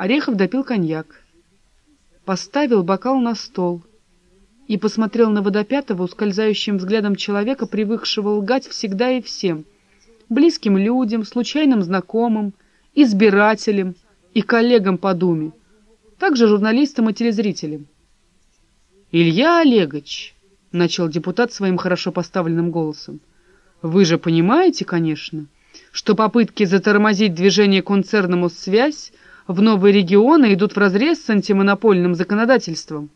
Орехов допил коньяк, поставил бокал на стол и посмотрел на Водопятого ускользающим взглядом человека, привыкшего лгать всегда и всем, близким людям, случайным знакомым, избирателям и коллегам по Думе, также журналистам и телезрителям. «Илья Олегович», — начал депутат своим хорошо поставленным голосом, — «вы же понимаете, конечно, что попытки затормозить движение концерному «Связь» в новые регионы идут вразрез с антимонопольным законодательством».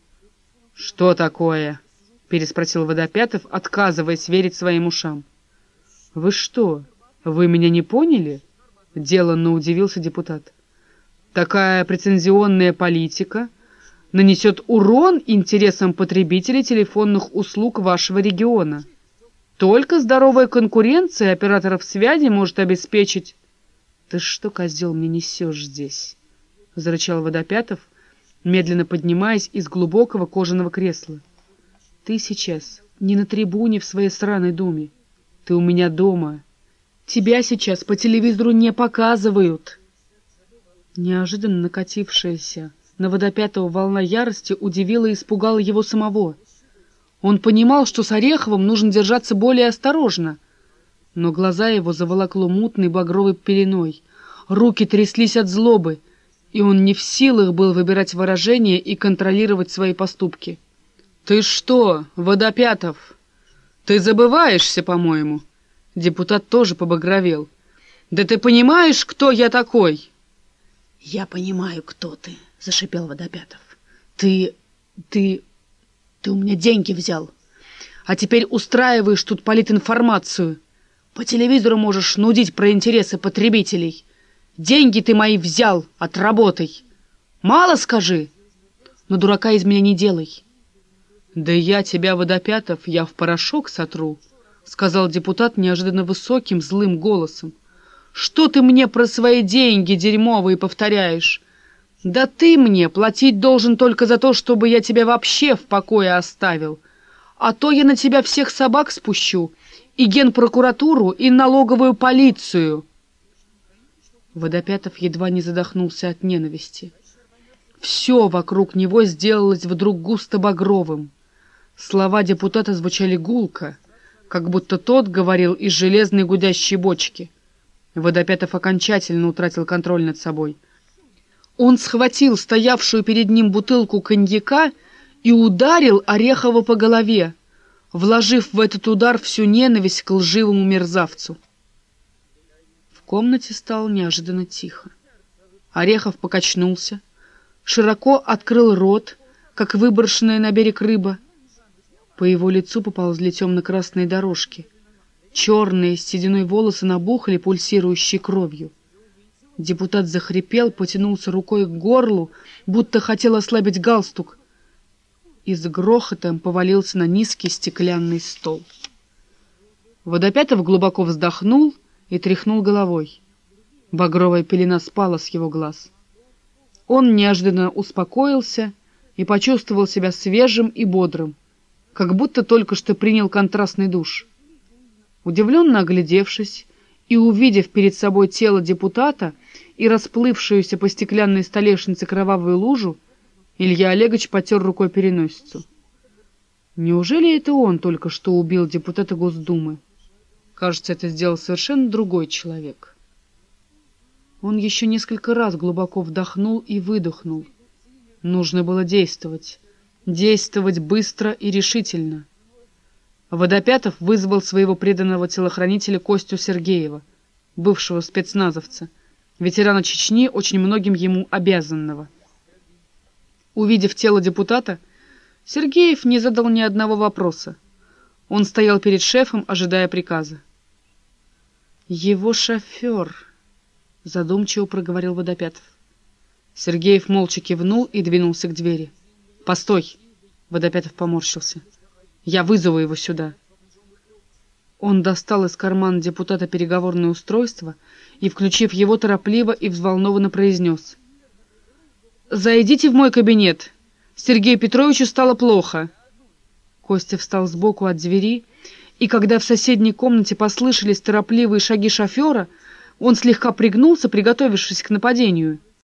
«Что такое?» — переспросил Водопятов, отказываясь верить своим ушам. «Вы что, вы меня не поняли?» — деланно удивился депутат. «Такая претензионная политика нанесет урон интересам потребителей телефонных услуг вашего региона. Только здоровая конкуренция операторов связи может обеспечить... — Ты что, козел, мне несешь здесь? — зарычал Водопятов, медленно поднимаясь из глубокого кожаного кресла. — Ты сейчас не на трибуне в своей сраной думе. Ты у меня дома. Тебя сейчас по телевизору не показывают. Неожиданно накатившаяся на водопятого волна ярости удивила и испугала его самого. Он понимал, что с Ореховым нужно держаться более осторожно, но глаза его заволокло мутной багровой пеленой, руки тряслись от злобы, и он не в силах был выбирать выражения и контролировать свои поступки. «Ты что, Водопятов? Ты забываешься, по-моему?» Депутат тоже побагровел. «Да ты понимаешь, кто я такой?» «Я понимаю, кто ты», — зашипел Водопятов. «Ты... ты... ты у меня деньги взял, а теперь устраиваешь тут политинформацию. По телевизору можешь нудить про интересы потребителей. Деньги ты мои взял, отработай. Мало скажи, но дурака из меня не делай». «Да я тебя, Водопятов, я в порошок сотру», — сказал депутат неожиданно высоким, злым голосом. Что ты мне про свои деньги дерьмовые повторяешь? Да ты мне платить должен только за то, чтобы я тебя вообще в покое оставил. А то я на тебя всех собак спущу, и генпрокуратуру, и налоговую полицию. Водопятов едва не задохнулся от ненависти. Все вокруг него сделалось вдруг густо багровым. Слова депутата звучали гулко, как будто тот говорил из железной гудящей бочки. Водопятов окончательно утратил контроль над собой. Он схватил стоявшую перед ним бутылку коньяка и ударил Орехова по голове, вложив в этот удар всю ненависть к лживому мерзавцу. Комнате стало неожиданно тихо. Орехов покачнулся, широко открыл рот, как выброшенная на берег рыба. По его лицу поползли темно-красные дорожки — Черные с сединой волосы набухли, пульсирующей кровью. Депутат захрипел, потянулся рукой к горлу, будто хотел ослабить галстук, и с грохотом повалился на низкий стеклянный стол. Водопятов глубоко вздохнул и тряхнул головой. Багровая пелена спала с его глаз. Он неожиданно успокоился и почувствовал себя свежим и бодрым, как будто только что принял контрастный душ. Удивленно оглядевшись и увидев перед собой тело депутата и расплывшуюся по стеклянной столешнице кровавую лужу, Илья Олегович потер рукой переносицу. Неужели это он только что убил депутата Госдумы? Кажется, это сделал совершенно другой человек. Он еще несколько раз глубоко вдохнул и выдохнул. Нужно было действовать. Действовать быстро и решительно. Водопятов вызвал своего преданного телохранителя Костю Сергеева, бывшего спецназовца, ветерана Чечни, очень многим ему обязанного. Увидев тело депутата, Сергеев не задал ни одного вопроса. Он стоял перед шефом, ожидая приказа. «Его шофер», — задумчиво проговорил Водопятов. Сергеев молча кивнул и двинулся к двери. «Постой!» — Водопятов поморщился. Я вызову его сюда. Он достал из кармана депутата переговорное устройство и, включив его, торопливо и взволнованно произнес. «Зайдите в мой кабинет. Сергею Петровичу стало плохо». Костя встал сбоку от двери, и когда в соседней комнате послышались торопливые шаги шофера, он слегка пригнулся, приготовившись к нападению.